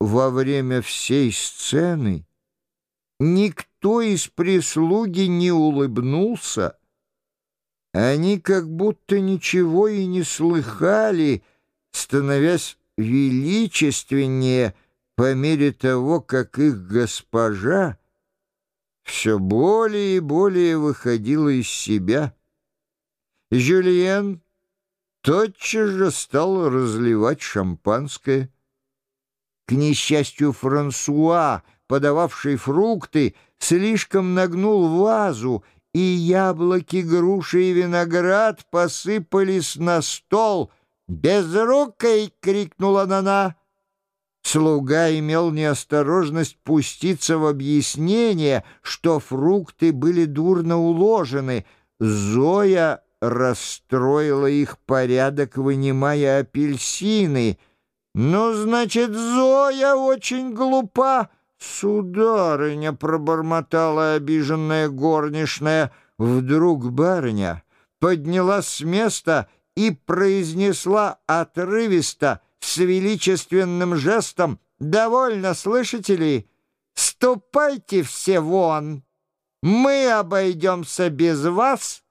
во время всей сцены никто из прислуги не улыбнулся. Они как будто ничего и не слыхали, становясь величественнее по мере того, как их госпожа все более и более выходила из себя. Жюльен тотчас же стал разливать шампанское. К несчастью, Франсуа, подававший фрукты, слишком нагнул вазу, и яблоки, груши и виноград посыпались на стол. «Безрукой!» — крикнула Нана. Слуга имел неосторожность пуститься в объяснение, что фрукты были дурно уложены. Зоя расстроила их порядок, вынимая апельсины — «Ну, значит, Зоя очень глупа!» «Сударыня!» — пробормотала обиженная горничная. Вдруг барыня поднялась с места и произнесла отрывисто, с величественным жестом, «Довольно, слышите ли? Ступайте все вон! Мы обойдемся без вас!»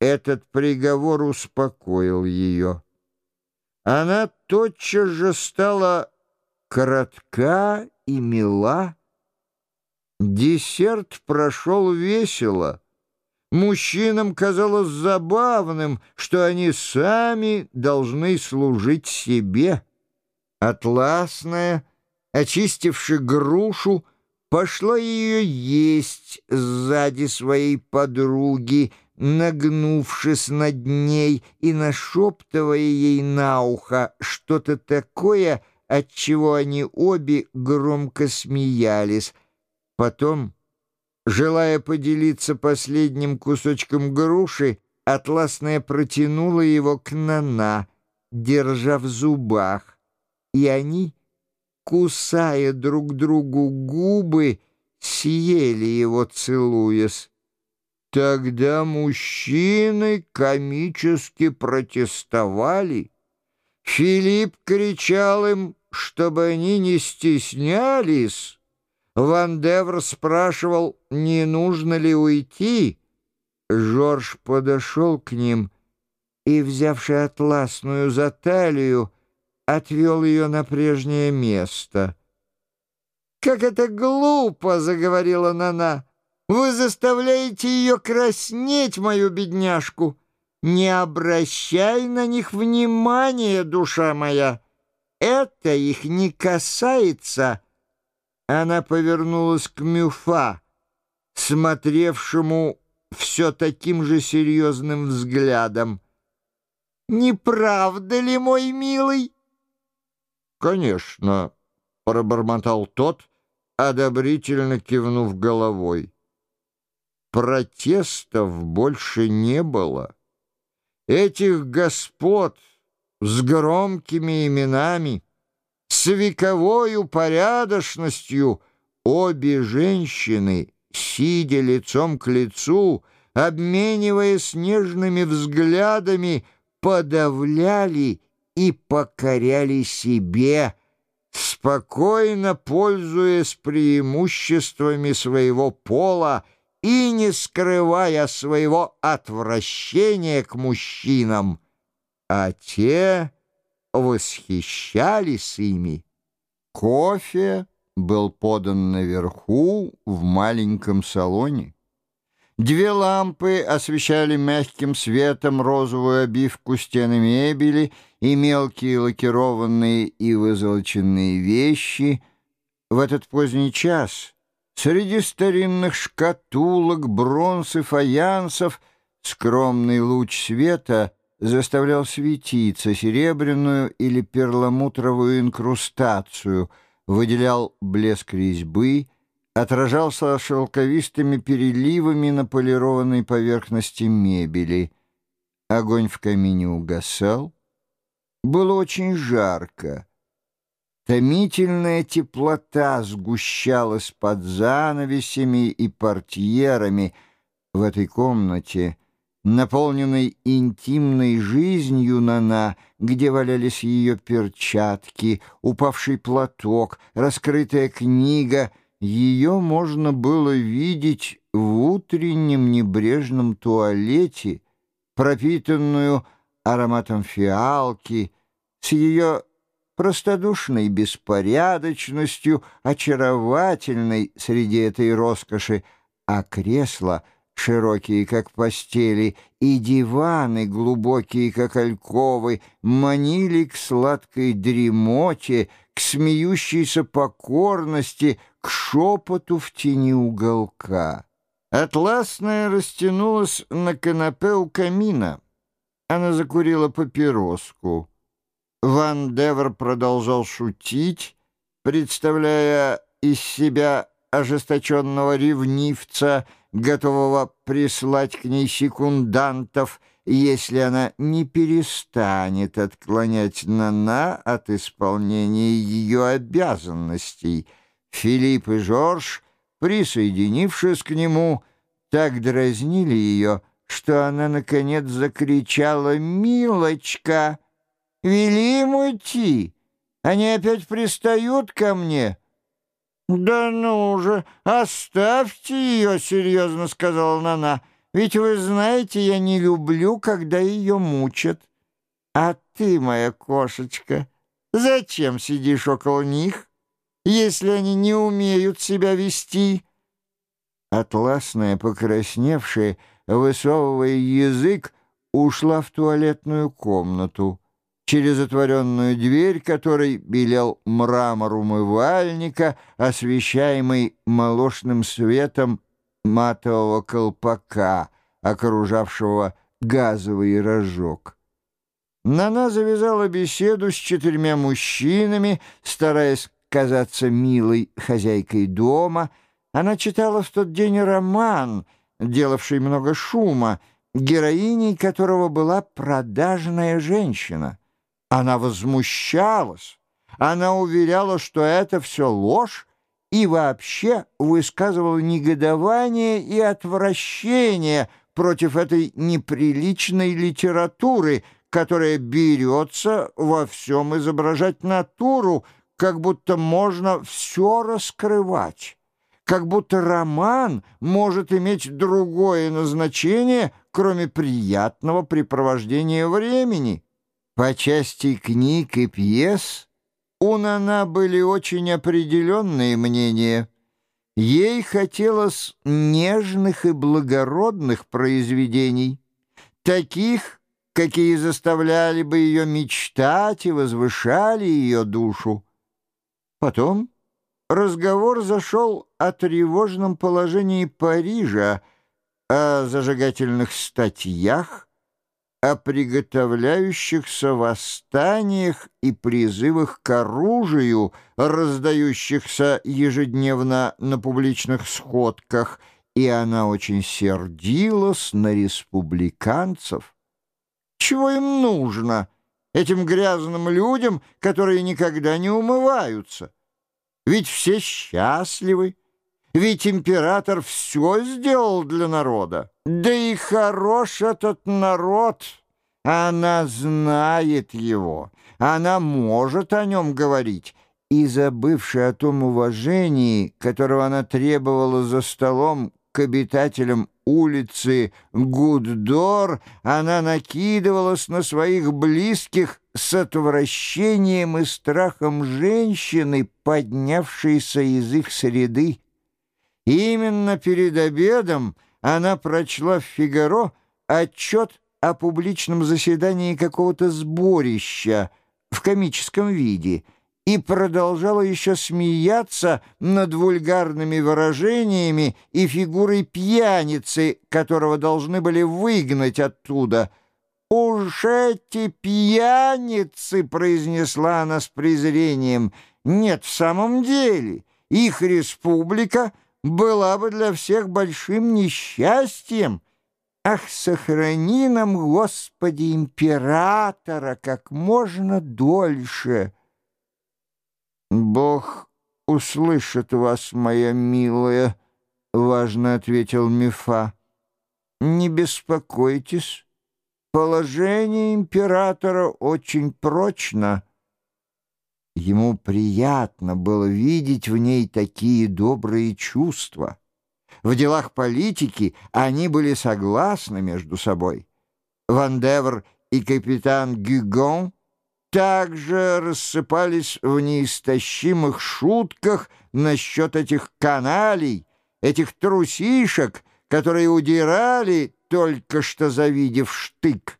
Этот приговор успокоил ее. Она тотчас же стала коротка и мила. Десерт прошел весело. Мужчинам казалось забавным, что они сами должны служить себе. Атласная, очистивши грушу, пошла ее есть сзади своей подруги, нагнувшись над ней и нашептывая ей на ухо что-то такое, от чего они обе громко смеялись. Потом, желая поделиться последним кусочком груши, Атласная протянула его к Нана, держа в зубах, и они, кусая друг другу губы, съели его, целуясь. Тогда мужчины комически протестовали. Филипп кричал им, чтобы они не стеснялись. Ван Девр спрашивал, не нужно ли уйти. Жорж подошел к ним и, взявши атласную за талию, отвел ее на прежнее место. «Как это глупо!» — заговорила Нана. Вы заставляете ее краснеть, мою бедняжку. Не обращай на них внимания, душа моя. Это их не касается. Она повернулась к Мюфа, смотревшему все таким же серьезным взглядом. «Не правда ли, мой милый?» «Конечно», — пробормотал тот, одобрительно кивнув головой. Протестов больше не было. Этих господ с громкими именами, с вековою порядочностью обе женщины, сидя лицом к лицу, обмениваясь нежными взглядами, подавляли и покоряли себе, спокойно пользуясь преимуществами своего пола и не скрывая своего отвращения к мужчинам, а те восхищались ими. Кофе был подан наверху в маленьком салоне. Две лампы освещали мягким светом розовую обивку стены мебели и мелкие лакированные и вызолоченные вещи. В этот поздний час Среди старинных шкатулок, бронз и фаянсов скромный луч света заставлял светиться серебряную или перламутровую инкрустацию, выделял блеск резьбы, отражался шелковистыми переливами на полированной поверхности мебели. Огонь в камине угасал. Было очень жарко. Томительная теплота сгущалась под занавесями и портьерами. В этой комнате наполненной интимной жизнью Нана, где валялись ее перчатки, упавший платок, раскрытая книга, ее можно было видеть в утреннем небрежном туалете, пропитанную ароматом фиалки, с ее простодушной беспорядочностью, очаровательной среди этой роскоши, а кресло — широкие, как постели, и диваны, глубокие, как альковы, манили к сладкой дремоте, к смеющейся покорности, к шепоту в тени уголка. Атласная растянулась на канапе у камина. Она закурила папироску. Ван Девер продолжал шутить, представляя из себя ожесточенного ревнивца — готового прислать к ней секундантов, если она не перестанет отклонять Нана от исполнения ее обязанностей. Филипп и Жорж, присоединившись к нему, так дразнили ее, что она, наконец, закричала «Милочка! Вели им уйти! Они опять пристают ко мне!» «Да ну же, оставьте ее!» — серьезно сказала Нана. «Ведь вы знаете, я не люблю, когда ее мучат. А ты, моя кошечка, зачем сидишь около них, если они не умеют себя вести?» Атласная, покрасневшая, высовывая язык, ушла в туалетную комнату через отворенную дверь, которой белел мрамор умывальника, освещаемый молочным светом матового колпака, окружавшего газовый рожок. Нана завязала беседу с четырьмя мужчинами, стараясь казаться милой хозяйкой дома. Она читала в тот день роман, делавший много шума, героиней которого была продажная женщина. Она возмущалась, она уверяла, что это все ложь, и вообще высказывала негодование и отвращение против этой неприличной литературы, которая берется во всем изображать натуру, как будто можно все раскрывать, как будто роман может иметь другое назначение, кроме приятного препровождения времени. По части книг и пьес у Нана были очень определенные мнения. Ей хотелось нежных и благородных произведений, таких, какие заставляли бы ее мечтать и возвышали ее душу. Потом разговор зашел о тревожном положении Парижа, о зажигательных статьях, о приготовляющихся восстаниях и призывах к оружию, раздающихся ежедневно на публичных сходках, и она очень сердилась на республиканцев. Чего им нужно, этим грязным людям, которые никогда не умываются? Ведь все счастливы, ведь император все сделал для народа. Да и хорош этот народ. Она знает его, она может о нем говорить. И, забывши о том уважении, которого она требовала за столом к обитателям улицы Гуддор, она накидывалась на своих близких с отвращением и страхом женщины, поднявшейся из их среды. Именно перед обедом она прочла в «Фигаро» отчет о публичном заседании какого-то сборища в комическом виде и продолжала еще смеяться над вульгарными выражениями и фигурой пьяницы, которого должны были выгнать оттуда. «Уж эти пьяницы!» — произнесла она с презрением. «Нет, в самом деле, их республика — была бы для всех большим несчастьем. Ах, сохрани нам, Господи, императора как можно дольше. Бог услышит вас, моя милая, — важно ответил Мифа. Не беспокойтесь, положение императора очень прочно. Ему приятно было видеть в ней такие добрые чувства. В делах политики они были согласны между собой. Вандевр и капитан Гюгон также рассыпались в неистощимых шутках насчет этих каналей, этих трусишек, которые удирали, только что завидев штык.